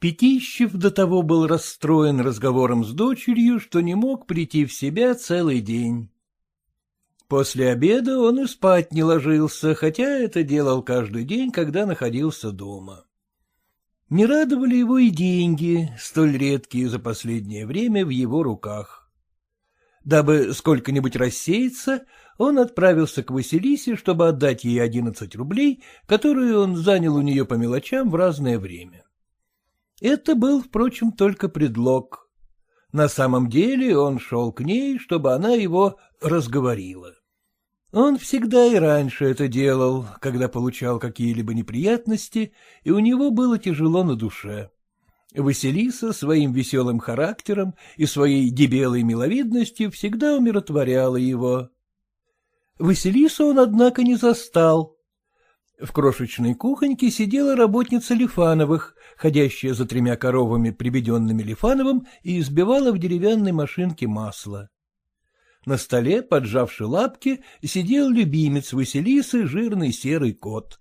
Пятищев до того был расстроен разговором с дочерью, что не мог прийти в себя целый день. После обеда он и спать не ложился, хотя это делал каждый день, когда находился дома. Не радовали его и деньги, столь редкие за последнее время в его руках. Дабы сколько-нибудь рассеяться, он отправился к Василисе, чтобы отдать ей одиннадцать рублей, которые он занял у нее по мелочам в разное время. Это был, впрочем, только предлог. На самом деле он шел к ней, чтобы она его разговорила. Он всегда и раньше это делал, когда получал какие-либо неприятности, и у него было тяжело на душе. Василиса своим веселым характером и своей дебелой миловидностью всегда умиротворяла его. Василису он, однако, не застал. В крошечной кухоньке сидела работница Лифановых, ходящая за тремя коровами, приведенными Лифановым, и избивала в деревянной машинке масло. На столе, поджавши лапки, сидел любимец Василисы, жирный серый кот.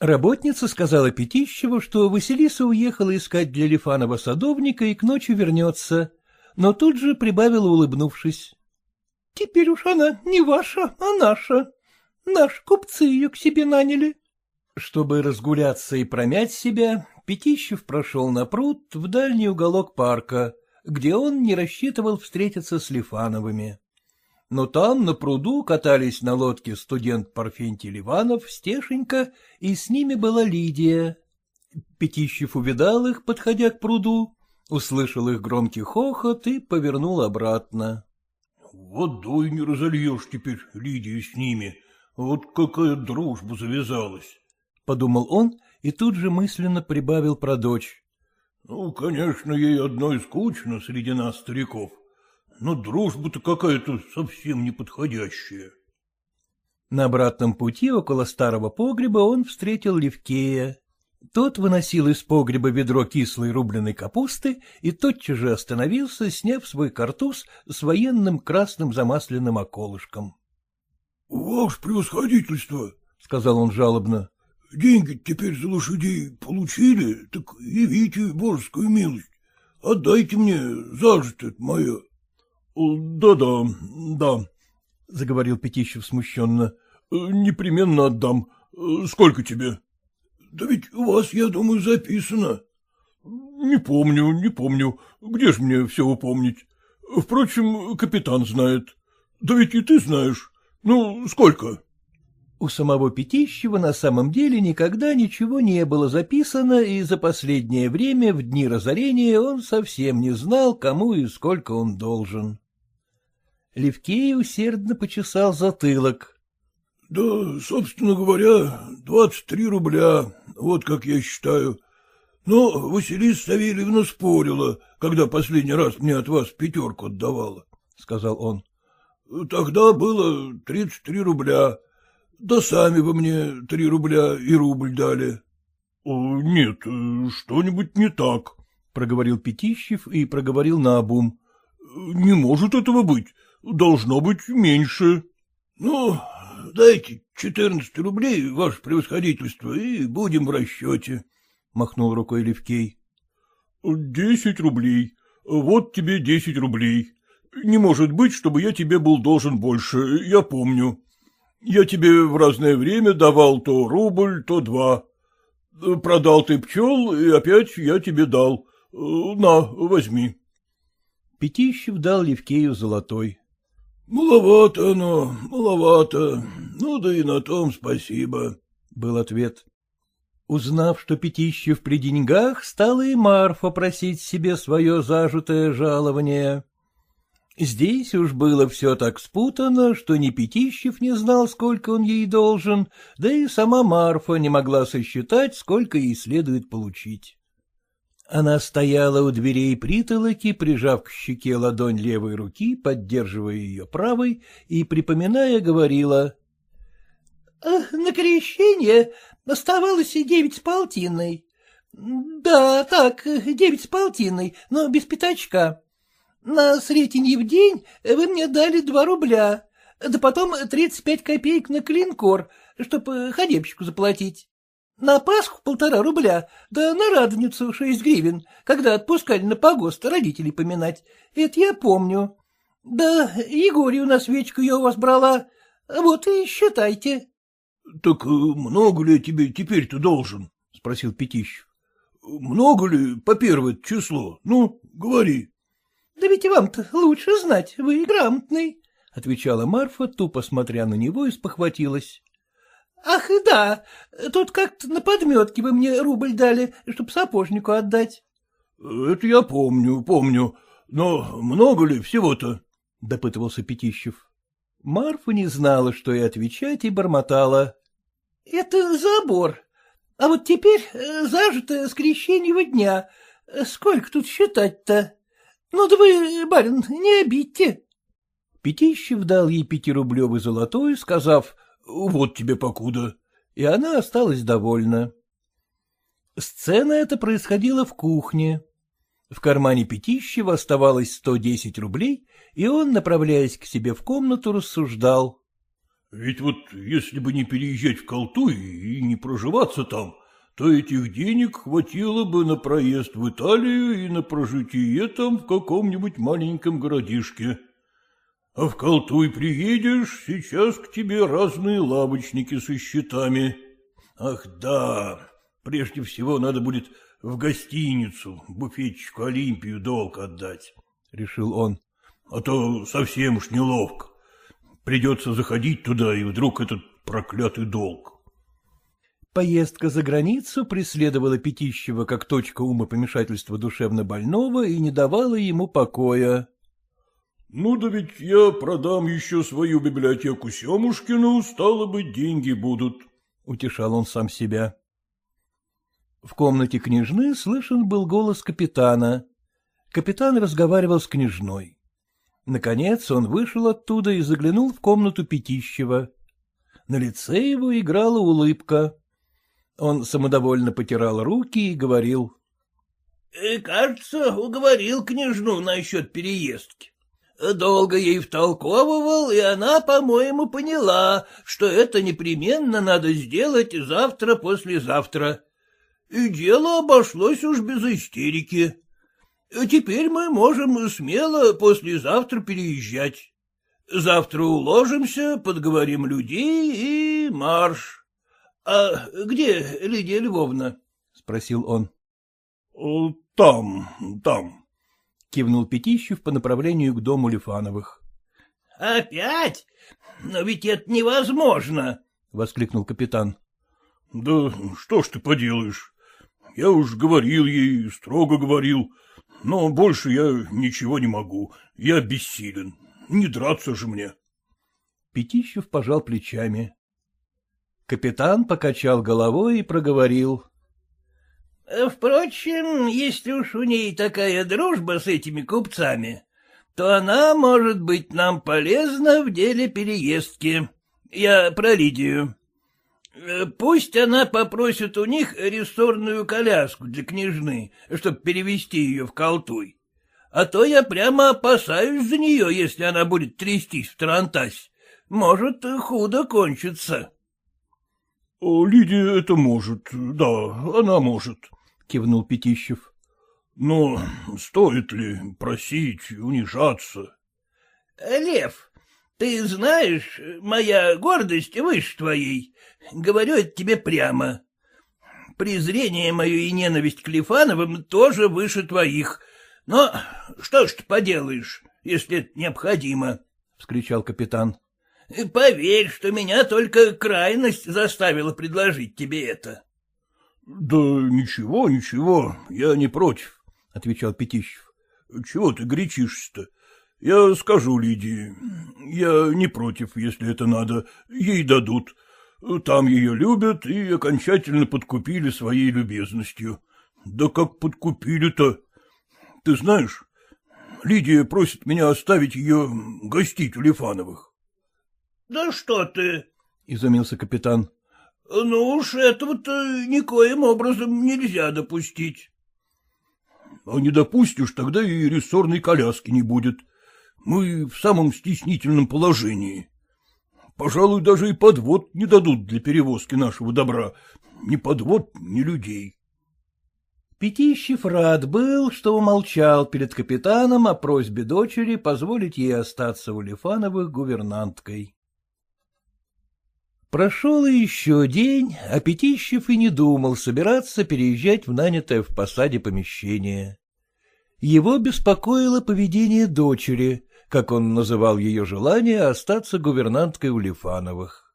Работница сказала Пятищеву, что Василиса уехала искать для Лифанова садовника и к ночи вернется, но тут же прибавила, улыбнувшись. — Теперь уж она не ваша, а наша. Наши купцы ее к себе наняли. Чтобы разгуляться и промять себя, Пятищев прошел на пруд в дальний уголок парка, где он не рассчитывал встретиться с Лифановыми. Но там, на пруду, катались на лодке студент Парфентий Ливанов, Стешенька, и с ними была Лидия. Пятищев увидал их, подходя к пруду, услышал их громкий хохот и повернул обратно. — Водой не разольешь теперь Лидию с ними, вот какая дружба завязалась, — подумал он и тут же мысленно прибавил про дочь. Ну, конечно, ей одной скучно среди нас, стариков, но дружба-то какая-то совсем неподходящая. На обратном пути около старого погреба он встретил Левкея. Тот выносил из погреба ведро кислой рубленой капусты и тотчас же остановился, сняв свой картуз с военным красным замасленным околышком. — Ваше превосходительство, — сказал он жалобно, Деньги теперь за лошадей получили, так явите божескую милость. Отдайте мне зажито мое. Да — Да-да, да, — заговорил Пятищев смущенно. — Непременно отдам. Сколько тебе? — Да ведь у вас, я думаю, записано. — Не помню, не помню. Где ж мне все упомнить? Впрочем, капитан знает. Да ведь и ты знаешь. Ну, сколько? У самого Пятищева на самом деле никогда ничего не было записано, и за последнее время, в дни разорения, он совсем не знал, кому и сколько он должен. Левкей усердно почесал затылок. — Да, собственно говоря, двадцать три рубля, вот как я считаю. Но Василиса Савельевна спорила, когда последний раз мне от вас пятерку отдавала, — сказал он. — Тогда было тридцать три рубля, да сами вы мне три рубля и рубль дали. — Нет, что-нибудь не так, — проговорил Пятищев и проговорил наобум. — Не может этого быть, должно быть меньше. — Ну, дайте четырнадцать рублей, ваше превосходительство, и будем в расчете, — махнул рукой Левкей. — Десять рублей. Вот тебе десять рублей. Не может быть, чтобы я тебе был должен больше, я помню. Я тебе в разное время давал то рубль, то два. Продал ты пчел, и опять я тебе дал. На, возьми. Пятищев дал Левкею золотой. — Маловато оно, маловато. Ну да и на том спасибо, — был ответ. Узнав, что Пятищев при деньгах, стала и Марфа просить себе свое зажитое жалование. Здесь уж было все так спутано, что ни Пятищев не знал, сколько он ей должен, да и сама Марфа не могла сосчитать, сколько ей следует получить. Она стояла у дверей притолоки, прижав к щеке ладонь левой руки, поддерживая ее правой, и, припоминая, говорила. — На крещение оставалось девять с полтиной. Да, так, девять с полтиной, но без пятачка. На Сретенье в день вы мне дали два рубля, да потом тридцать пять копеек на клинкор, чтобы ходебщику заплатить. На Пасху полтора рубля, да на Радоницу шесть гривен, когда отпускали на погост родителей поминать. Это я помню. Да Егорию на свечку я у вас брала. Вот и считайте. — Так э, много ли я тебе теперь-то должен? — спросил Пятищев. — Много ли по первое число? Ну, говори. — Да ведь вам-то лучше знать, вы грамотный, — отвечала Марфа, тупо смотря на него, и спохватилась. — Ах, да, тут как-то на подметке вы мне рубль дали, чтоб сапожнику отдать. — Это я помню, помню. Но много ли всего-то? — допытывался Пятищев. Марфа не знала, что и отвечать, и бормотала. — Это забор. А вот теперь э, зажито с крещеньего дня. Сколько тут считать-то? Ну да вы, барин, не обидьте. Пятищев дал ей пятирублевый золотой, сказав вот тебе покуда. И она осталась довольна. Сцена эта происходила в кухне. В кармане Пятищева оставалось сто десять рублей, и он, направляясь к себе в комнату, рассуждал. — Ведь вот если бы не переезжать в Колтуй и не проживаться там, то этих денег хватило бы на проезд в Италию и на прожитие там в каком-нибудь маленьком городишке. А в Колтуй приедешь, сейчас к тебе разные лавочники со счетами. Ах да, прежде всего надо будет в гостиницу буфетчику Олимпию долг отдать, — решил он. А то совсем уж неловко. Придется заходить туда, и вдруг этот проклятый долг. Поездка за границу преследовала Пятищева как точка умопомешательства душевно больного и не давала ему покоя. Ну да ведь я продам еще свою библиотеку Семушкину, стало быть, деньги будут, — утешал он сам себя. В комнате княжны слышен был голос капитана. Капитан разговаривал с княжной. Наконец он вышел оттуда и заглянул в комнату Пятищева. На лице его играла улыбка. Он самодовольно потирал руки и говорил. «Э, — Кажется, уговорил княжну насчет переездки. Долго ей втолковывал, и она, по-моему, поняла, что это непременно надо сделать завтра-послезавтра. И дело обошлось уж без истерики. Теперь мы можем смело послезавтра переезжать. Завтра уложимся, подговорим людей и марш. — А где Лидия Львовна? — спросил он. — Там, там, кивнул Пятищев по направлению к дому Лифановых. — Опять? Но ведь это невозможно! — воскликнул капитан. — Да что ж ты поделаешь? Я уж говорил ей, строго говорил, но больше я ничего не могу, я бессилен, не драться же мне. Пятищев пожал плечами. Капитан покачал головой и проговорил. Впрочем, если уж у ней такая дружба с этими купцами, то она может быть нам полезна в деле переездки. Я про Лидию. Э, пусть она попросит у них рессорную коляску для княжны, чтобы перевести ее в Колтуй. А то я прямо опасаюсь за нее, если она будет трястись в Тарантасе. Может, худо кончится. — Лидия это может, да, она может, — кивнул Пятищев. — Но стоит ли просить, унижаться? — Лев, ты знаешь, моя гордость выше твоей. Говорю это тебе прямо. Презрение мое и ненависть к Лифановым тоже выше твоих. Но что ж ты поделаешь, если это необходимо? Вскричал капитан. — Поверь, что меня только крайность заставила предложить тебе это. — Да ничего, ничего, я не против, — отвечал Пятищев. — Чего ты гречишься-то? Я скажу Лидии. Я не против, если это надо. Ей дадут. Там ее любят и окончательно подкупили своей любезностью. Да как подкупили-то? Ты знаешь, Лидия просит меня оставить ее гостить у Лифановых. — Да что ты? — изумился капитан. — Ну уж этого-то никоим образом нельзя допустить. — А не допустишь, тогда и рессорной коляски не будет. Мы в самом стеснительном положении. Пожалуй, даже и подвод не дадут для перевозки нашего добра. Ни подвод, ни людей. Пятищев рад был, что умолчал перед капитаном о просьбе дочери позволить ей остаться у Лифановых гувернанткой. Прошел еще день, а Пятищев и не думал собираться переезжать в нанятое в посаде помещение. Его беспокоило поведение дочери, как он называл ее желание остаться гувернанткой у Лифановых.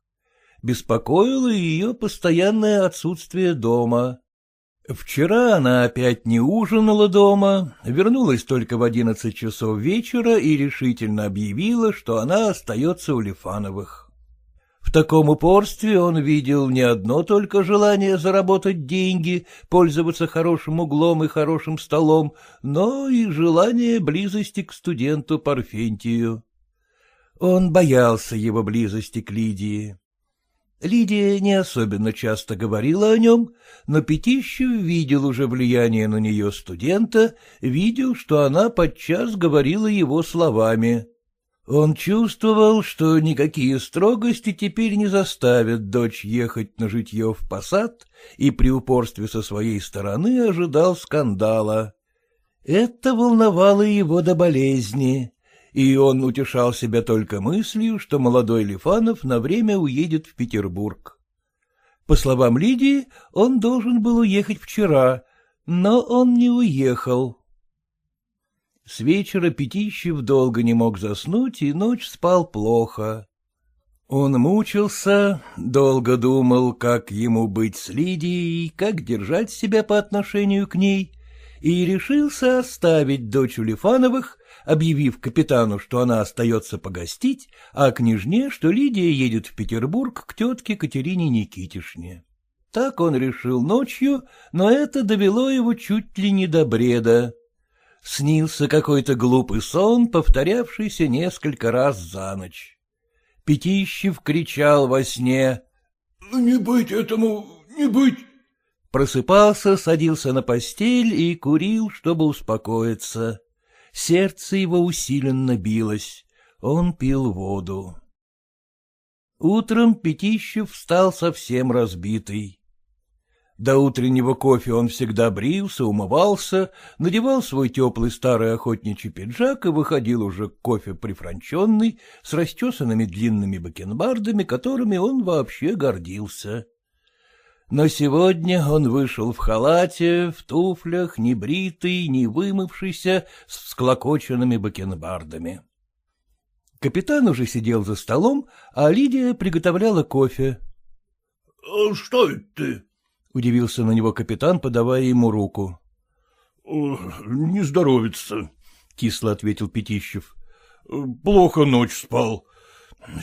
Беспокоило ее постоянное отсутствие дома. Вчера она опять не ужинала дома, вернулась только в одиннадцать часов вечера и решительно объявила, что она остается у Лифановых. В таком упорстве он видел не одно только желание заработать деньги, пользоваться хорошим углом и хорошим столом, но и желание близости к студенту Парфентию. Он боялся его близости к Лидии. Лидия не особенно часто говорила о нем, но Пятищев видел уже влияние на нее студента, видел, что она подчас говорила его словами. Он чувствовал, что никакие строгости теперь не заставят дочь ехать на житье в посад, и при упорстве со своей стороны ожидал скандала. Это волновало его до болезни, и он утешал себя только мыслью, что молодой Лифанов на время уедет в Петербург. По словам Лидии, он должен был уехать вчера, но он не уехал. С вечера Пятищев долго не мог заснуть, и ночь спал плохо. Он мучился, долго думал, как ему быть с Лидией, как держать себя по отношению к ней, и решился оставить дочь Улифановых, объявив капитану, что она остается погостить, а княжне, что Лидия едет в Петербург к тетке Катерине Никитишне. Так он решил ночью, но это довело его чуть ли не до бреда снился какой-то глупый сон, повторявшийся несколько раз за ночь. Пятищев кричал во сне. — Не быть этому, не быть! Просыпался, садился на постель и курил, чтобы успокоиться. Сердце его усиленно билось. Он пил воду. Утром Пятищев встал совсем разбитый. До утреннего кофе он всегда брился, умывался, надевал свой теплый старый охотничий пиджак и выходил уже к кофе прифранченный, с расчесанными длинными бакенбардами, которыми он вообще гордился. Но сегодня он вышел в халате, в туфлях, не бритый, не вымывшийся, с всклокоченными бакенбардами. Капитан уже сидел за столом, а Лидия приготовляла кофе. — Что это ты? — удивился на него капитан, подавая ему руку. — Не здоровится, — кисло ответил Пятищев. — Плохо ночь спал.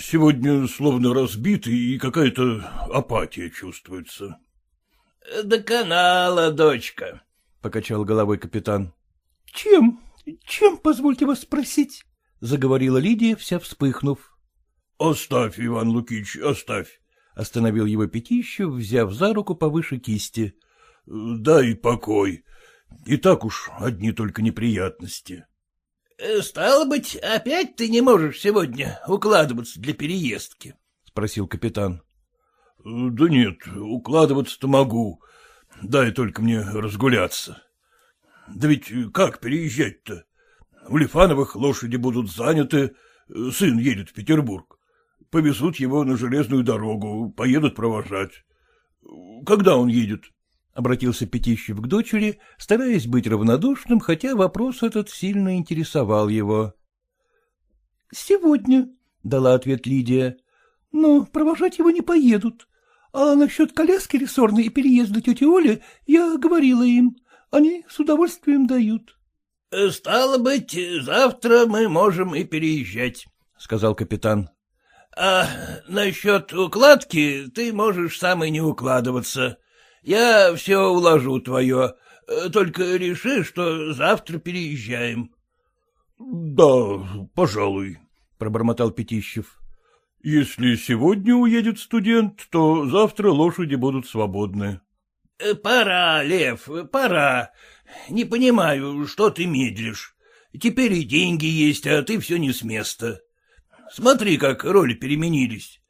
Сегодня словно разбитый и какая-то апатия чувствуется. — До канала, дочка, — покачал головой капитан. — Чем? Чем, позвольте вас спросить? — заговорила Лидия, вся вспыхнув. — Оставь, Иван Лукич, оставь. — остановил его Пятищев, взяв за руку повыше кисти. — Дай покой. И так уж одни только неприятности. — Стало быть, опять ты не можешь сегодня укладываться для переездки? — спросил капитан. — Да нет, укладываться-то могу. Дай только мне разгуляться. Да ведь как переезжать-то? В Лифановых лошади будут заняты, сын едет в Петербург повезут его на железную дорогу, поедут провожать. Когда он едет? — обратился Пятищев к дочери, стараясь быть равнодушным, хотя вопрос этот сильно интересовал его. — Сегодня, — дала ответ Лидия. — Но провожать его не поедут. А насчет коляски рессорной и переезда тети Оли я говорила им. Они с удовольствием дают. — Стало быть, завтра мы можем и переезжать, — сказал капитан. — А насчет укладки ты можешь сам и не укладываться. Я все уложу твое, только реши, что завтра переезжаем. — Да, пожалуй, — пробормотал Пятищев. — Если сегодня уедет студент, то завтра лошади будут свободны. — Пора, Лев, пора. Не понимаю, что ты медлишь. Теперь и деньги есть, а ты все не с места. Смотри, как роли переменились.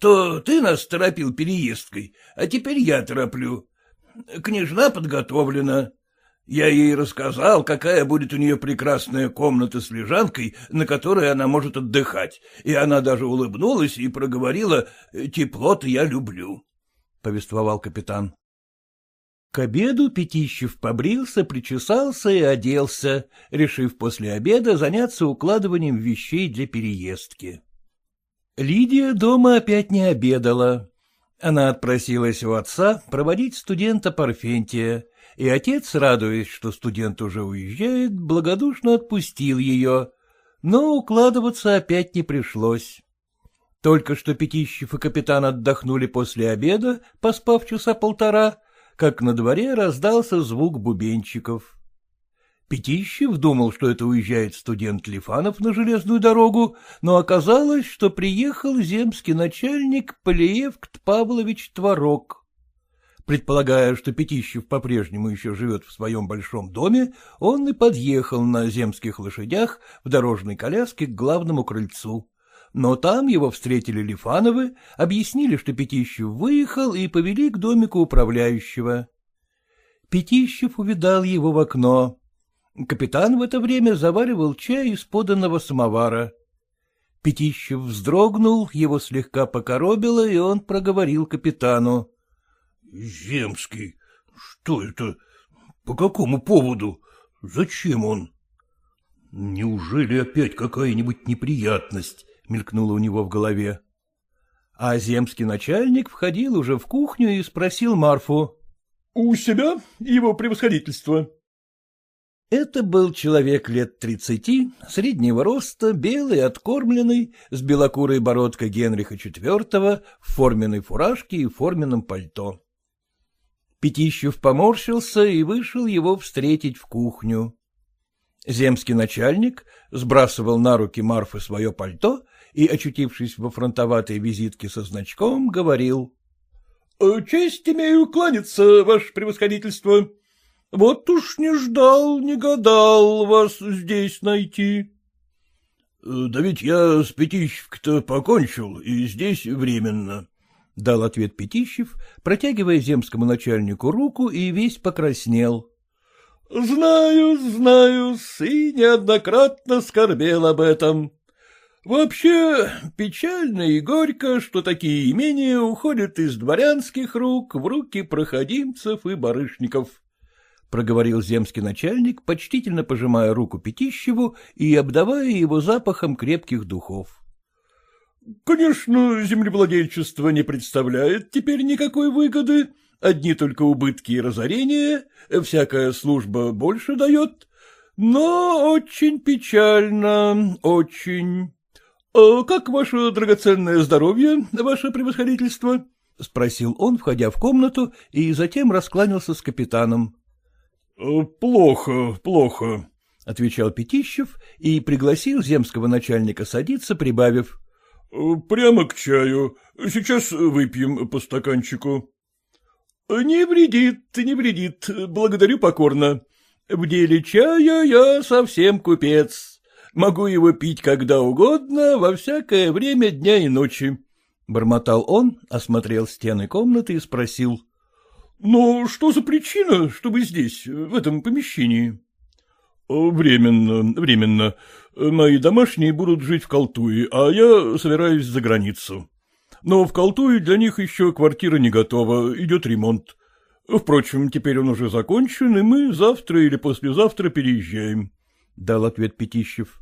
То ты нас торопил переездкой, а теперь я тороплю. Княжна подготовлена. Я ей рассказал, какая будет у нее прекрасная комната с лежанкой, на которой она может отдыхать, и она даже улыбнулась и проговорила «тепло-то я люблю», — повествовал капитан. К обеду Пятищев побрился, причесался и оделся, решив после обеда заняться укладыванием вещей для переездки. Лидия дома опять не обедала. Она отпросилась у отца проводить студента Парфентия, и отец, радуясь, что студент уже уезжает, благодушно отпустил ее, но укладываться опять не пришлось. Только что Пятищев и капитан отдохнули после обеда, поспав часа полтора, как на дворе раздался звук бубенчиков. Пятищев думал, что это уезжает студент Лифанов на железную дорогу, но оказалось, что приехал земский начальник Полиевкт Павлович Творог. Предполагая, что Пятищев по-прежнему еще живет в своем большом доме, он и подъехал на земских лошадях в дорожной коляске к главному крыльцу но там его встретили Лифановы, объяснили, что Пятищев выехал, и повели к домику управляющего. Пятищев увидал его в окно. Капитан в это время заваривал чай из поданного самовара. Пятищев вздрогнул, его слегка покоробило, и он проговорил капитану. — Земский, что это? По какому поводу? Зачем он? — Неужели опять какая-нибудь неприятность? — мелькнуло у него в голове. А земский начальник входил уже в кухню и спросил Марфу. — У себя его превосходительство? Это был человек лет тридцати, среднего роста, белый, откормленный, с белокурой бородкой Генриха IV, в форменной фуражке и форменном пальто. Пятищев поморщился и вышел его встретить в кухню. Земский начальник сбрасывал на руки Марфы свое пальто и, очутившись во фронтоватой визитке со значком, говорил. «Э, — Честь имею кланяться, ваше превосходительство. Вот уж не ждал, не гадал вас здесь найти. Э, — Да ведь я с Пятищев-то покончил, и здесь временно, — дал ответ Пятищев, протягивая земскому начальнику руку и весь покраснел. — Знаю, знаю, и неоднократно скорбел об этом. Вообще, печально и горько, что такие имения уходят из дворянских рук в руки проходимцев и барышников, — проговорил земский начальник, почтительно пожимая руку Пятищеву и обдавая его запахом крепких духов. — Конечно, землевладельчество не представляет теперь никакой выгоды, одни только убытки и разорения, всякая служба больше дает, но очень печально, очень... «А — Как ваше драгоценное здоровье, ваше превосходительство? — спросил он, входя в комнату, и затем раскланялся с капитаном. «Э, — Плохо, плохо, — отвечал Пятищев и пригласил земского начальника садиться, прибавив. «Э, — Прямо к чаю. Сейчас выпьем по стаканчику. — Не вредит, не вредит, благодарю покорно. В деле чая я совсем купец, Могу его пить когда угодно, во всякое время дня и ночи. Бормотал он, осмотрел стены комнаты и спросил. — Ну, что за причина, чтобы здесь, в этом помещении? — Временно, временно. Мои домашние будут жить в Колтуе, а я собираюсь за границу. Но в Колтуе для них еще квартира не готова, идет ремонт. Впрочем, теперь он уже закончен, и мы завтра или послезавтра переезжаем, — дал ответ Пятищев. —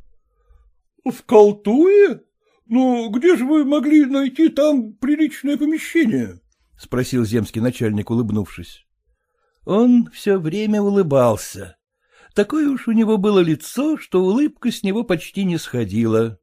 В Колтуе? Ну, где же вы могли найти там приличное помещение? — спросил земский начальник, улыбнувшись. Он все время улыбался. Такое уж у него было лицо, что улыбка с него почти не сходила.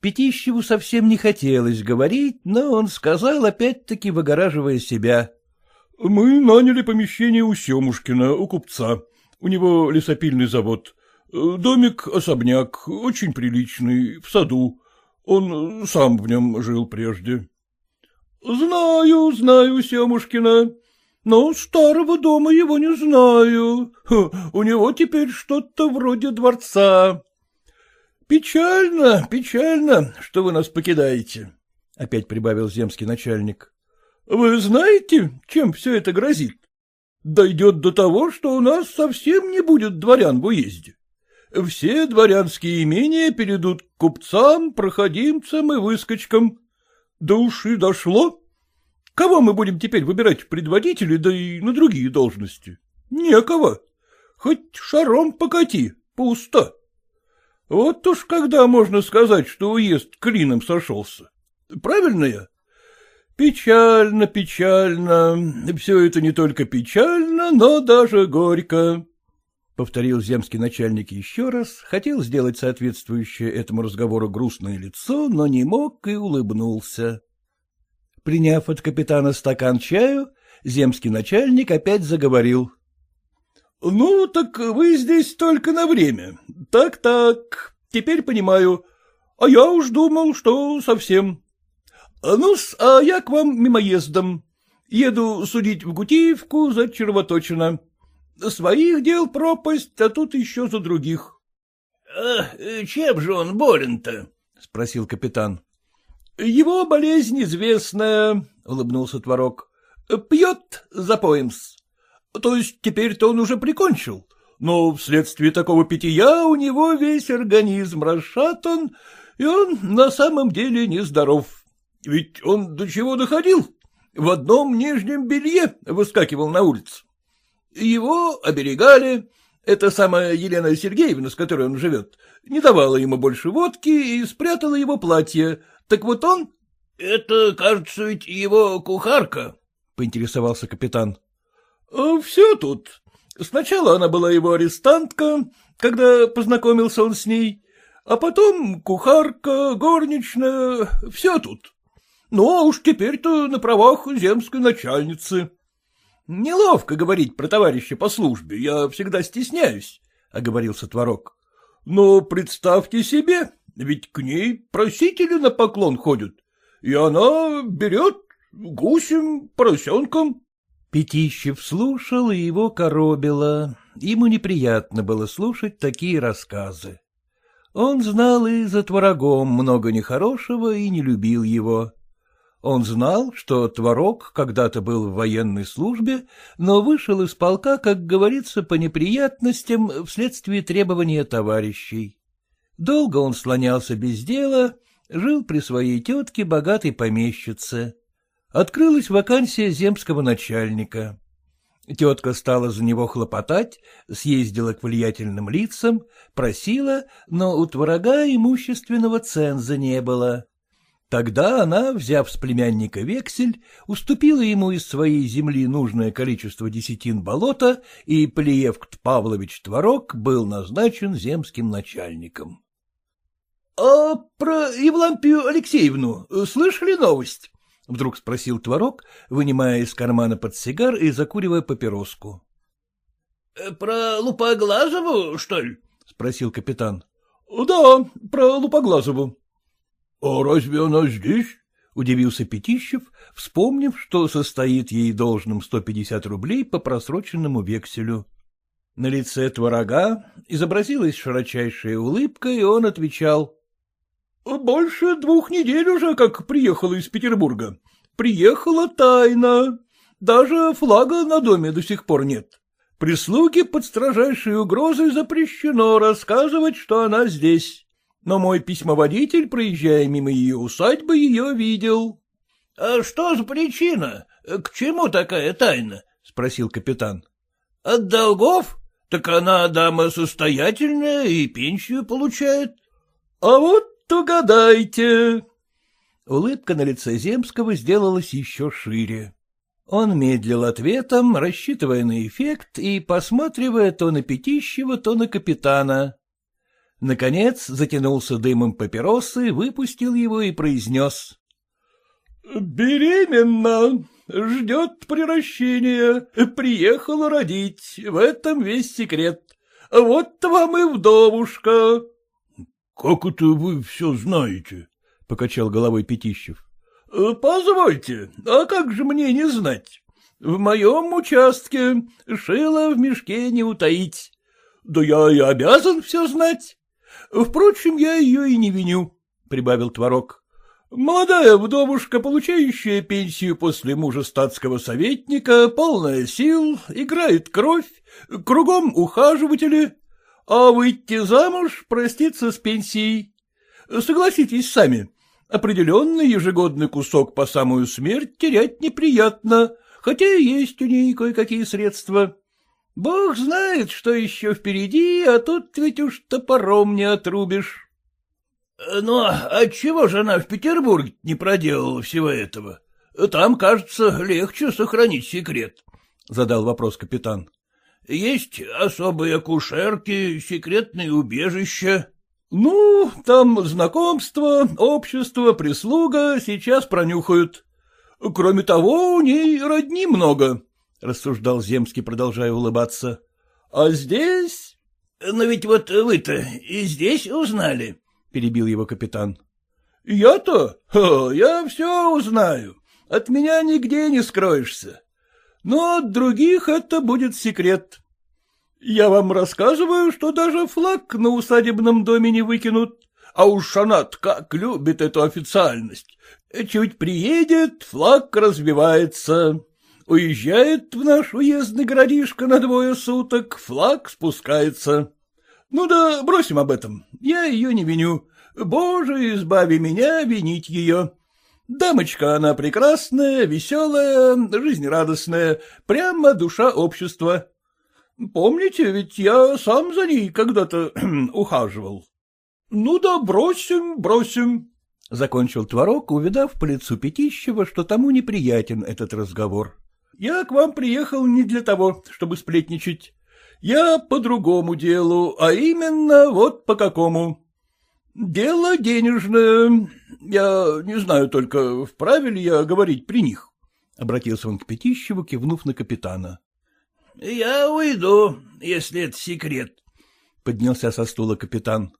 Пятищеву совсем не хотелось говорить, но он сказал, опять-таки выгораживая себя. — Мы наняли помещение у Семушкина, у купца. У него лесопильный завод. Домик-особняк, очень приличный, в саду. Он сам в нем жил прежде. — Знаю, знаю Семушкина. Но старого дома его не знаю. У него теперь что-то вроде дворца. Печально, печально, что вы нас покидаете, — опять прибавил земский начальник. Вы знаете, чем все это грозит? Дойдет до того, что у нас совсем не будет дворян в уезде. Все дворянские имения перейдут к купцам, проходимцам и выскочкам. До уши дошло. Кого мы будем теперь выбирать в предводители, да и на другие должности? Некого. Хоть шаром покати, пусто. Вот уж когда можно сказать, что уезд клином сошелся. Правильно я? Печально, печально. Все это не только печально, но даже горько. — повторил земский начальник еще раз, хотел сделать соответствующее этому разговору грустное лицо, но не мог и улыбнулся. Приняв от капитана стакан чаю, земский начальник опять заговорил. — Ну, так вы здесь только на время. Так-так, теперь понимаю. А я уж думал, что совсем. ну а я к вам мимоездом. Еду судить в Гутиевку за червоточина. Своих дел пропасть, а тут еще за других. — чем же он болен-то? — спросил капитан. — Его болезнь известная, — улыбнулся Творог. — Пьет запоем-с. То есть теперь-то он уже прикончил, но вследствие такого питья у него весь организм расшатан, и он на самом деле нездоров. Ведь он до чего доходил? В одном нижнем белье выскакивал на улицу. Его оберегали, эта самая Елена Сергеевна, с которой он живет, не давала ему больше водки и спрятала его платье, так вот он... — Это, кажется, ведь его кухарка, — поинтересовался капитан. «А — Все тут. Сначала она была его арестантка, когда познакомился он с ней, а потом кухарка, горничная, все тут. Ну, а уж теперь-то на правах земской начальницы. Неловко говорить про товарища по службе, я всегда стесняюсь, — оговорился Творог. Но представьте себе, ведь к ней просители на поклон ходят, и она берет гусем, поросенком. Пятищев слушал, и его коробило. Ему неприятно было слушать такие рассказы. Он знал и за творогом много нехорошего и не любил его. Он знал, что Творог когда-то был в военной службе, но вышел из полка, как говорится, по неприятностям вследствие требования товарищей. Долго он слонялся без дела, жил при своей тетке, богатой помещице. Открылась вакансия земского начальника. Тетка стала за него хлопотать, съездила к влиятельным лицам, просила, но у творога имущественного ценза не было. Тогда она, взяв с племянника вексель, уступила ему из своей земли нужное количество десятин болота, и Плиевкт Павлович Творог был назначен земским начальником. — А про Евлампию Алексеевну слышали новость? — вдруг спросил Творог, вынимая из кармана портсигар и закуривая папироску. — Про Лупоглазову, что ли? — спросил капитан. — Да, про Лупоглазову. — А разве она здесь? — удивился Пятищев, вспомнив, что состоит ей должным сто пятьдесят рублей по просроченному векселю. На лице Творога изобразилась широчайшая улыбка, и он отвечал. — Больше двух недель уже, как приехала из Петербурга. Приехала тайно. Даже флага на доме до сих пор нет. Прислуге под строжайшей угрозой запрещено рассказывать, что она здесь. Но мой письмоводитель, проезжая мимо ее усадьбы, ее видел. — А что за причина? К чему такая тайна? — спросил капитан. — От долгов? Так она дама состоятельная и пенсию получает. А вот угадайте. Улыбка на лице Земского сделалась еще шире. Он медлил ответом, рассчитывая на эффект и посматривая то на Пятищева, то на капитана. Наконец затянулся дымом папиросы, выпустил его и произнес. — Беременна, ждет приращения, приехала родить, в этом весь секрет. Вот вам и вдовушка. — Как это вы все знаете? — покачал головой Пятищев. Позвольте, а как же мне не знать? В моем участке шило в мешке не утаить. Да я и обязан все знать. Впрочем, я ее и не виню, — прибавил Творог. Молодая вдовушка, получающая пенсию после мужа статского советника, полная сил, играет кровь, кругом ухаживатели, а выйти замуж, проститься с пенсией. Согласитесь сами, Определенный ежегодный кусок по самую смерть терять неприятно, хотя есть у ней кое-какие средства. Бог знает, что еще впереди, а тут ведь уж топором не отрубишь. — Ну, а чего же она в Петербурге не проделала всего этого? Там, кажется, легче сохранить секрет, — задал вопрос капитан. — Есть особые акушерки, секретные убежища. Ну, там знакомство, общество, прислуга сейчас пронюхают. Кроме того, у ней родни много, — рассуждал Земский, продолжая улыбаться. А здесь... — Но ведь вот вы-то и здесь узнали, — перебил его капитан. — Я-то? Я все узнаю. От меня нигде не скроешься. Но от других это будет секрет. Я вам рассказываю, что даже флаг на усадебном доме не выкинут. А уж она как любит эту официальность. Чуть приедет, флаг развивается. Уезжает в наш уездный городишко на двое суток, флаг спускается. Ну да бросим об этом, я ее не виню. Боже, избави меня винить ее. Дамочка она прекрасная, веселая, жизнерадостная, прямо душа общества. Помните, ведь я сам за ней когда-то ухаживал. Ну да бросим, бросим, — закончил Творог, увидав по лицу Пятищева, что тому неприятен этот разговор. — Я к вам приехал не для того, чтобы сплетничать. Я по другому делу, а именно вот по какому. Дело денежное. Я не знаю только, вправе ли я говорить при них, — обратился он к Пятищеву, кивнув на капитана. — Я уйду, если это секрет, — поднялся со стула капитан.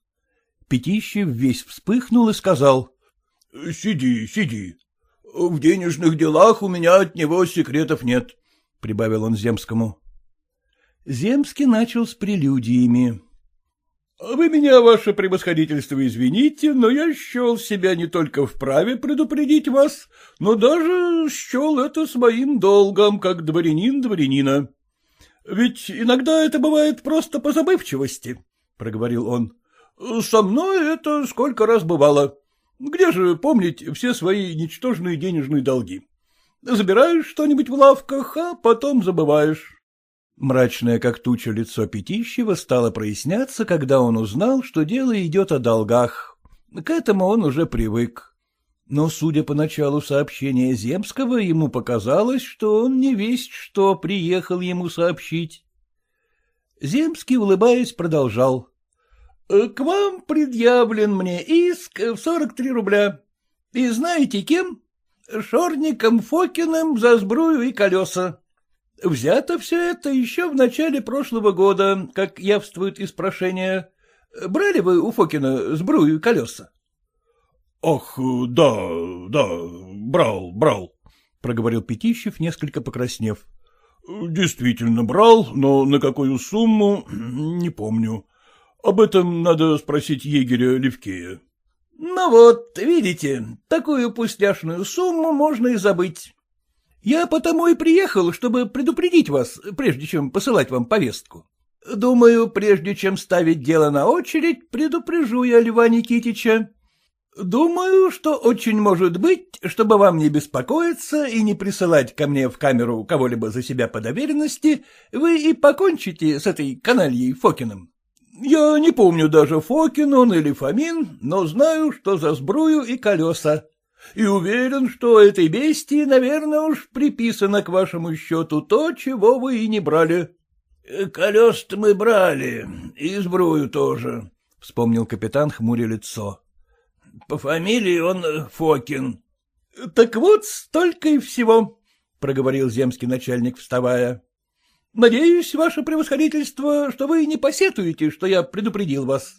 Пятищев весь вспыхнул и сказал. — Сиди, сиди. В денежных делах у меня от него секретов нет, — прибавил он Земскому. Земский начал с прелюдиями. — Вы меня, ваше превосходительство, извините, но я счел себя не только вправе предупредить вас, но даже счел это своим долгом, как дворянин дворянина. Ведь иногда это бывает просто по забывчивости, — проговорил он. — Со мной это сколько раз бывало. Где же помнить все свои ничтожные денежные долги? Забираешь что-нибудь в лавках, а потом забываешь. Мрачное, как туча, лицо Пятищева стало проясняться, когда он узнал, что дело идет о долгах. К этому он уже привык но, судя по началу сообщения Земского, ему показалось, что он не весть что приехал ему сообщить. Земский, улыбаясь, продолжал. «Э, — К вам предъявлен мне иск в сорок три рубля. И знаете кем? Шорником Фокиным за сбрую и колеса. Взято все это еще в начале прошлого года, как явствует из прошения. Брали вы у Фокина сбрую и колеса? — Ах, да, да, брал, брал, — проговорил Пятищев, несколько покраснев. — Действительно брал, но на какую сумму — не помню. Об этом надо спросить егеря Левкея. — Ну вот, видите, такую пустяшную сумму можно и забыть. Я потому и приехал, чтобы предупредить вас, прежде чем посылать вам повестку. Думаю, прежде чем ставить дело на очередь, предупрежу я Льва Никитича. Думаю, что очень может быть, чтобы вам не беспокоиться и не присылать ко мне в камеру кого-либо за себя по доверенности, вы и покончите с этой канальей Фокиным. Я не помню даже, Фокин он или Фомин, но знаю, что за сбрую и колеса. И уверен, что этой бестии, наверное, уж приписано к вашему счету то, чего вы и не брали. — Колес-то мы брали, и сбрую тоже, — вспомнил капитан, хмуря лицо. — По фамилии он Фокин. — Так вот, столько и всего, — проговорил земский начальник, вставая. — Надеюсь, ваше превосходительство, что вы не посетуете, что я предупредил вас.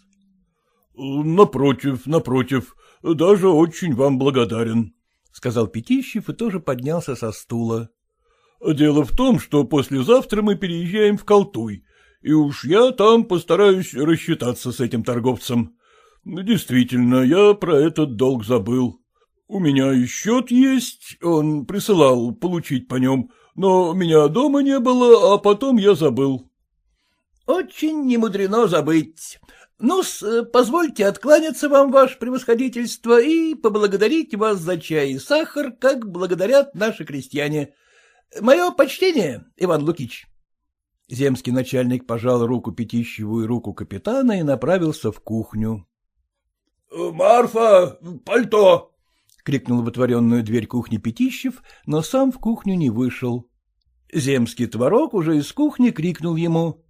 — Напротив, напротив, даже очень вам благодарен, — сказал Пятищев и тоже поднялся со стула. — Дело в том, что послезавтра мы переезжаем в Колтуй, и уж я там постараюсь рассчитаться с этим торговцем. Действительно, я про этот долг забыл. У меня и счет есть, он присылал получить по нем, но меня дома не было, а потом я забыл. — Очень немудрено забыть ну позвольте откланяться вам, ваше превосходительство, и поблагодарить вас за чай и сахар, как благодарят наши крестьяне. Мое почтение, Иван Лукич. Земский начальник пожал руку Пятищеву и руку капитана и направился в кухню. — Марфа, пальто! — крикнул в отворенную дверь кухни Пятищев, но сам в кухню не вышел. Земский творог уже из кухни крикнул ему.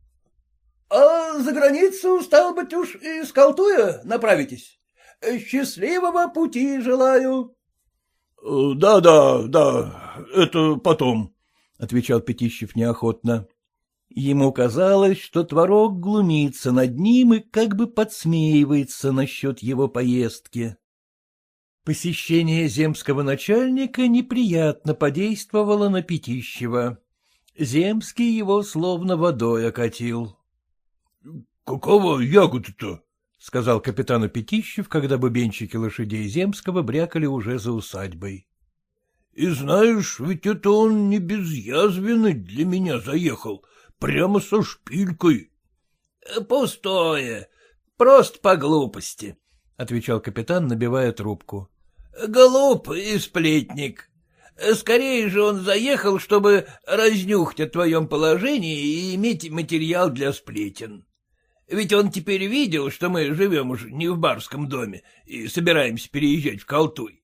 А за границу, стал быть, уж из Калтуя направитесь. Счастливого пути желаю. — Да, да, да, это потом, — отвечал Пятищев неохотно. Ему казалось, что творог глумится над ним и как бы подсмеивается насчет его поездки. Посещение земского начальника неприятно подействовало на Пятищева. Земский его словно водой окатил. — Какова ягода-то? — сказал капитану Пятищев, когда бубенчики лошадей Земского брякали уже за усадьбой. — И знаешь, ведь это он не без язвины для меня заехал, прямо со шпилькой. — Пустое, просто по глупости, — отвечал капитан, набивая трубку. — Глуп и сплетник. Скорее же он заехал, чтобы разнюхать о твоем положении и иметь материал для сплетен. Ведь он теперь видел, что мы живем уже не в барском доме и собираемся переезжать в Колтуй.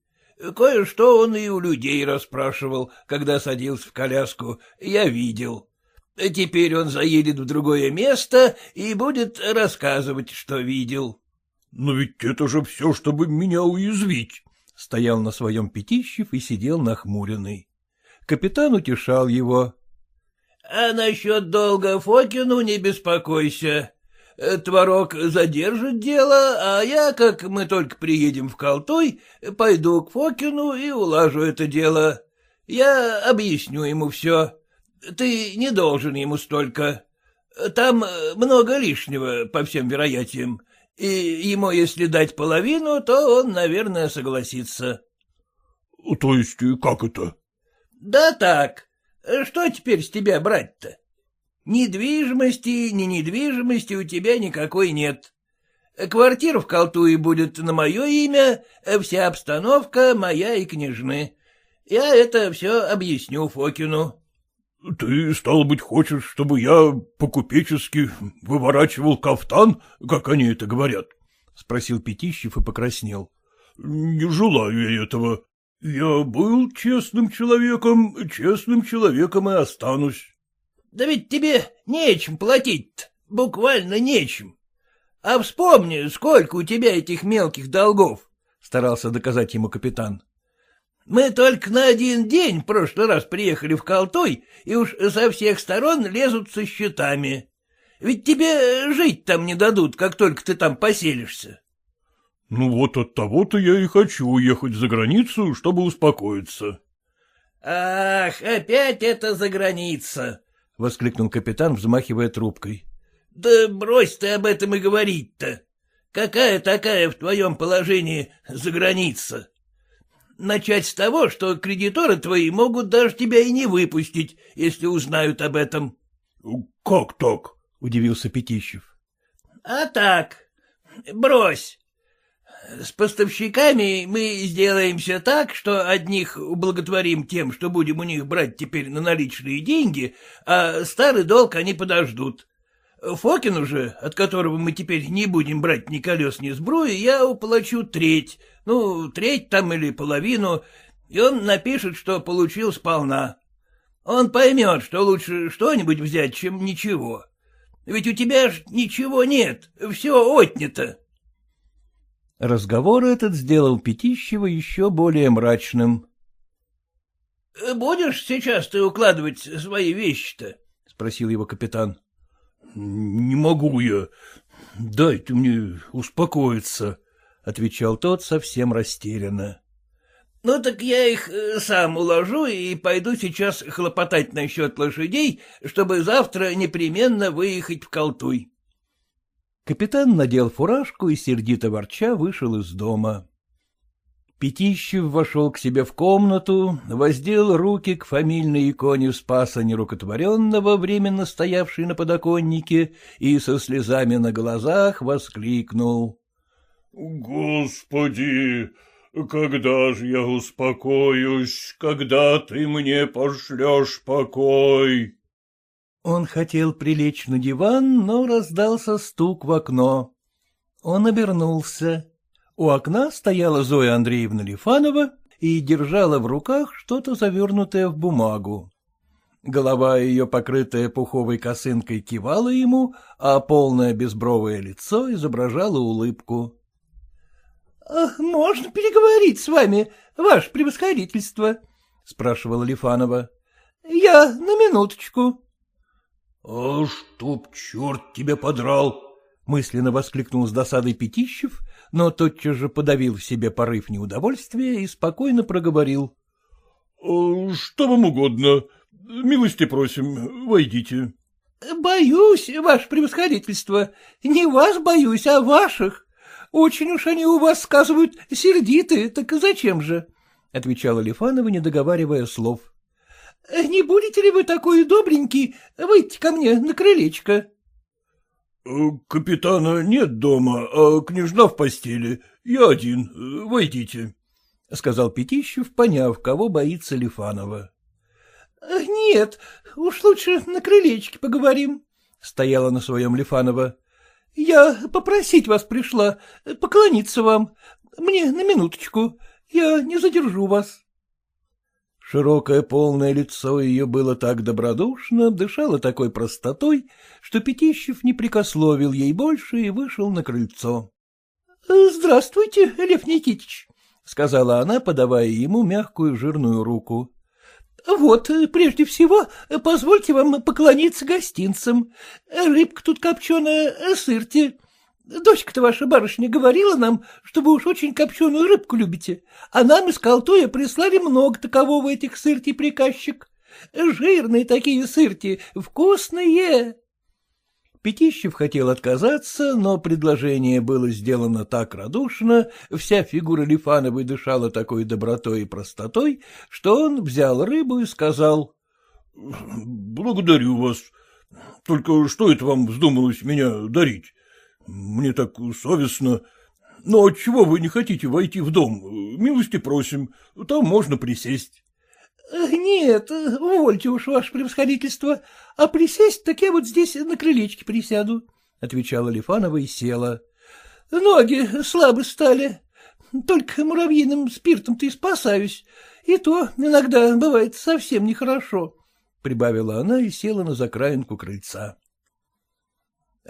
Кое-что он и у людей расспрашивал, когда садился в коляску, я видел. Теперь он заедет в другое место и будет рассказывать, что видел. — Но ведь это же все, чтобы меня уязвить, — стоял на своем Пятищев и сидел нахмуренный. Капитан утешал его. — А насчет долга Фокину не беспокойся. Творог задержит дело, а я, как мы только приедем в Колтой, пойду к Фокину и улажу это дело. Я объясню ему все. Ты не должен ему столько. Там много лишнего, по всем вероятиям, и ему, если дать половину, то он, наверное, согласится. — То есть как это? — Да так. Что теперь с тебя брать-то? Недвижимости, ни недвижимости у тебя никакой нет. Квартира в Колтуе будет на мое имя, вся обстановка моя и княжны. Я это все объясню Фокину. — Ты, стало быть, хочешь, чтобы я по-купечески выворачивал кафтан, как они это говорят? — спросил Пятищев и покраснел. — Не желаю я этого. Я был честным человеком, честным человеком и останусь. Да ведь тебе нечем платить-то, буквально нечем. А вспомни, сколько у тебя этих мелких долгов, — старался доказать ему капитан. Мы только на один день в прошлый раз приехали в Колтой, и уж со всех сторон лезут со счетами. Ведь тебе жить там не дадут, как только ты там поселишься. — Ну вот от того-то я и хочу уехать за границу, чтобы успокоиться. — Ах, опять это за граница! — воскликнул капитан, взмахивая трубкой. — Да брось ты об этом и говорить-то. Какая такая в твоем положении заграница? Начать с того, что кредиторы твои могут даже тебя и не выпустить, если узнают об этом. — Как так? — удивился Пятищев. — А так. Брось. С поставщиками мы сделаемся так, что одних ублаготворим тем, что будем у них брать теперь на наличные деньги, а старый долг они подождут. Фокину же, от которого мы теперь не будем брать ни колес, ни сбруи, я уплачу треть, ну, треть там или половину, и он напишет, что получил сполна. Он поймет, что лучше что-нибудь взять, чем ничего. Ведь у тебя ж ничего нет, все отнято. Разговор этот сделал Пятищева еще более мрачным. — Будешь сейчас ты укладывать свои вещи-то? — спросил его капитан. — Не могу я. Дайте мне успокоиться, — отвечал тот совсем растерянно. — Ну так я их э, сам уложу и пойду сейчас хлопотать насчет лошадей, чтобы завтра непременно выехать в Колтуй. Капитан надел фуражку и, сердито ворча, вышел из дома. Пятищев вошел к себе в комнату, воздел руки к фамильной иконе Спаса Нерукотворенного, временно стоявшей на подоконнике, и со слезами на глазах воскликнул. — Господи, когда же я успокоюсь, когда ты мне пошлешь покой? Он хотел прилечь на диван, но раздался стук в окно. Он обернулся. У окна стояла Зоя Андреевна Лифанова и держала в руках что-то завернутое в бумагу. Голова ее, покрытая пуховой косынкой, кивала ему, а полное безбровое лицо изображало улыбку. — Можно переговорить с вами, ваше превосходительство? — спрашивала Лифанова. — Я на минуточку. — А чтоб черт тебя подрал! — мысленно воскликнул с досадой Пятищев но тотчас же подавил в себе порыв неудовольствия и спокойно проговорил. «Э, — Что вам угодно. Милости просим, войдите. — Боюсь, ваше превосходительство. Не вас боюсь, а ваших. Очень уж они у вас сказывают сердитые, так зачем же? — отвечала Лифанова, не договаривая слов. — Не будете ли вы такой добренький выйти ко мне на крылечко? Э, — Капитана нет дома, а княжна в постели. Я один. Войдите, — сказал Пятищев, поняв, кого боится Лифанова. — Нет, уж лучше на крылечке поговорим, — стояла на своем Лифанова. — Я попросить вас пришла, поклониться вам. Мне на минуточку, я не задержу вас. Широкое полное лицо ее было так добродушно, дышало такой простотой, что Пятищев не прикословил ей больше и вышел на крыльцо. — Здравствуйте, Лев Никитич, — сказала она, подавая ему мягкую жирную руку. — Вот, прежде всего, позвольте вам поклониться гостинцам. Рыбка тут копченая, сырьте. Дочка-то ваша барышня говорила нам, что вы уж очень копченую рыбку любите, а нам из Колтуя прислали много такового этих сырти приказчик. Жирные такие сырти, вкусные. Пятищев хотел отказаться, но предложение было сделано так радушно, вся фигура Лифановой дышала такой добротой и простотой, что он взял рыбу и сказал. — Благодарю вас. Только что это вам вздумалось меня дарить? Мне так совестно. Но отчего вы не хотите войти в дом? Милости просим, там можно присесть. — Нет, увольте уж, ваше превосходительство, а присесть так я вот здесь на крылечке присяду, — отвечала Лифанова и села. — Ноги слабы стали, только муравьиным спиртом-то и спасаюсь, и то иногда бывает совсем нехорошо, — прибавила она и села на закраинку крыльца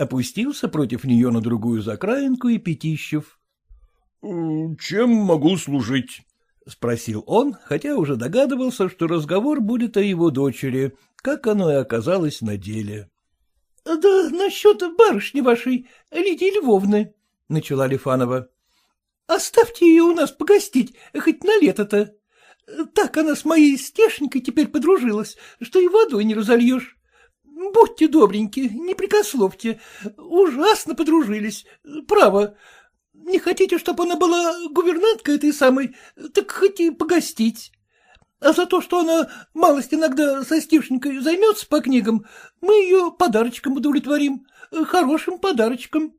опустился против нее на другую закраинку и Пятищев. — Чем могу служить? — спросил он, хотя уже догадывался, что разговор будет о его дочери, как оно и оказалось на деле. — Да насчет барышни вашей, Лидии Львовны, — начала Лифанова. — Оставьте ее у нас погостить, хоть на лето-то. Так она с моей стешенькой теперь подружилась, что и водой не разольешь. Будьте добреньки, не прикословьте. Ужасно подружились. Право. Не хотите, чтобы она была гувернанткой этой самой, так хоть и погостить. А за то, что она малость иногда со Стишенькой займется по книгам, мы ее подарочком удовлетворим, хорошим подарочком.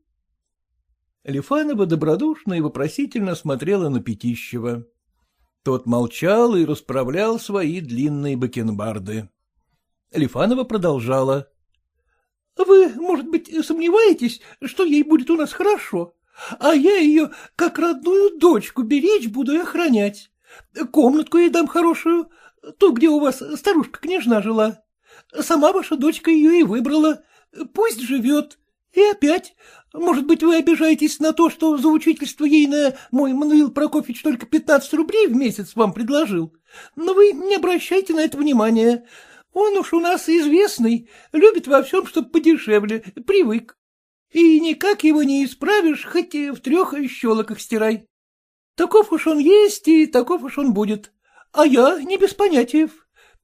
Лифанова добродушно и вопросительно смотрела на Пятищева. Тот молчал и расправлял свои длинные бакенбарды. Лифанова продолжала. — Вы, может быть, сомневаетесь, что ей будет у нас хорошо, а я ее как родную дочку беречь буду и охранять. Комнатку ей дам хорошую, ту, где у вас старушка-княжна жила. Сама ваша дочка ее и выбрала. Пусть живет. И опять, может быть, вы обижаетесь на то, что за учительство ей на мой Мануил Прокофьевич только 15 рублей в месяц вам предложил. Но вы не обращайте на это внимания. Он уж у нас известный, любит во всем, чтоб подешевле, привык. И никак его не исправишь, хоть и в трех щелоках стирай. Таков уж он есть, и таков уж он будет. А я не без понятий.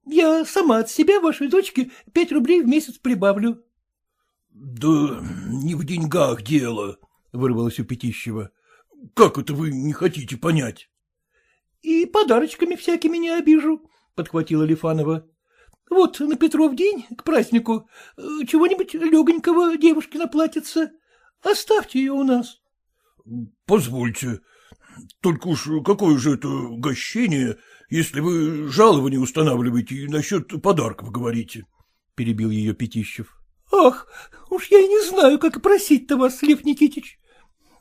Я сама от себя вашей дочке пять рублей в месяц прибавлю. — Да не в деньгах дело, — вырвалось у Пятищева. — Как это вы не хотите понять? — И подарочками всякими не обижу, — подхватила Лифанова. — Вот на Петров день, к празднику, э, чего-нибудь легонького девушке наплатится. Оставьте ее у нас. — Позвольте, только уж какое же это угощение, если вы жалование устанавливаете и насчет подарков говорите, — перебил ее Пятищев. — Ах, уж я и не знаю, как просить-то вас, Лев Никитич.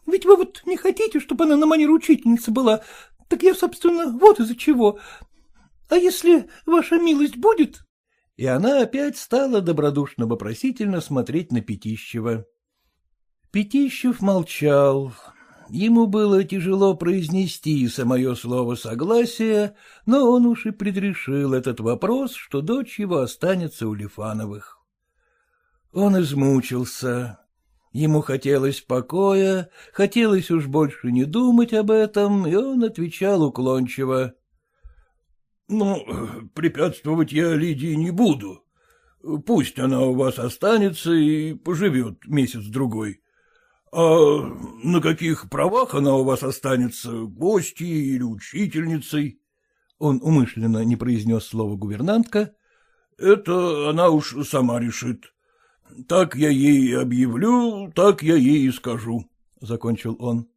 Ведь вы вот не хотите, чтобы она на манер учительницы была, так я, собственно, вот из-за чего. А если ваша милость будет... И она опять стала добродушно-вопросительно смотреть на Пятищева. Пятищев молчал, Ему было тяжело произнести самое слово согласия, но он уж и предрешил этот вопрос, что дочь его останется у Лифановых. Он измучился. Ему хотелось покоя, хотелось уж больше не думать об этом, и он отвечал уклончиво. — Ну, препятствовать я Лидии не буду. Пусть она у вас останется и поживет месяц-другой. А на каких правах она у вас останется, гостьей или учительницей? Он умышленно не произнес слово гувернантка. Это она уж сама решит. Так я ей объявлю, так я ей и скажу, — закончил он.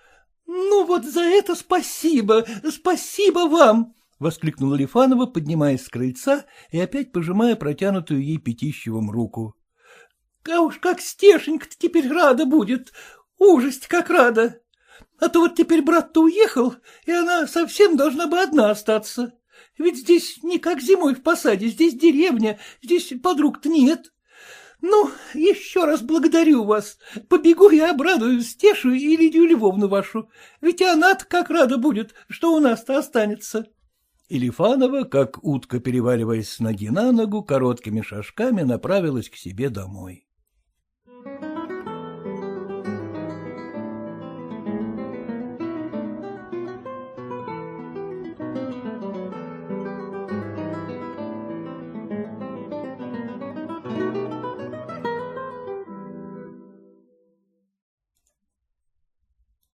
— Ну вот за это спасибо, спасибо вам! — воскликнула Лифанова, поднимаясь с крыльца и опять пожимая протянутую ей Пятищевым руку. А уж как Стешенька-то теперь рада будет, ужасть как рада. А то вот теперь брат-то уехал, и она совсем должна бы одна остаться. Ведь здесь не как зимой в посаде, здесь деревня, здесь подруг-то нет. Ну, еще раз благодарю вас. Побегу и обрадую Стешу и Лидию Львовну вашу. Ведь она-то как рада будет, что у нас-то останется. Илифанова, как утка, переваливаясь с ноги на ногу, короткими шажками направилась к себе домой.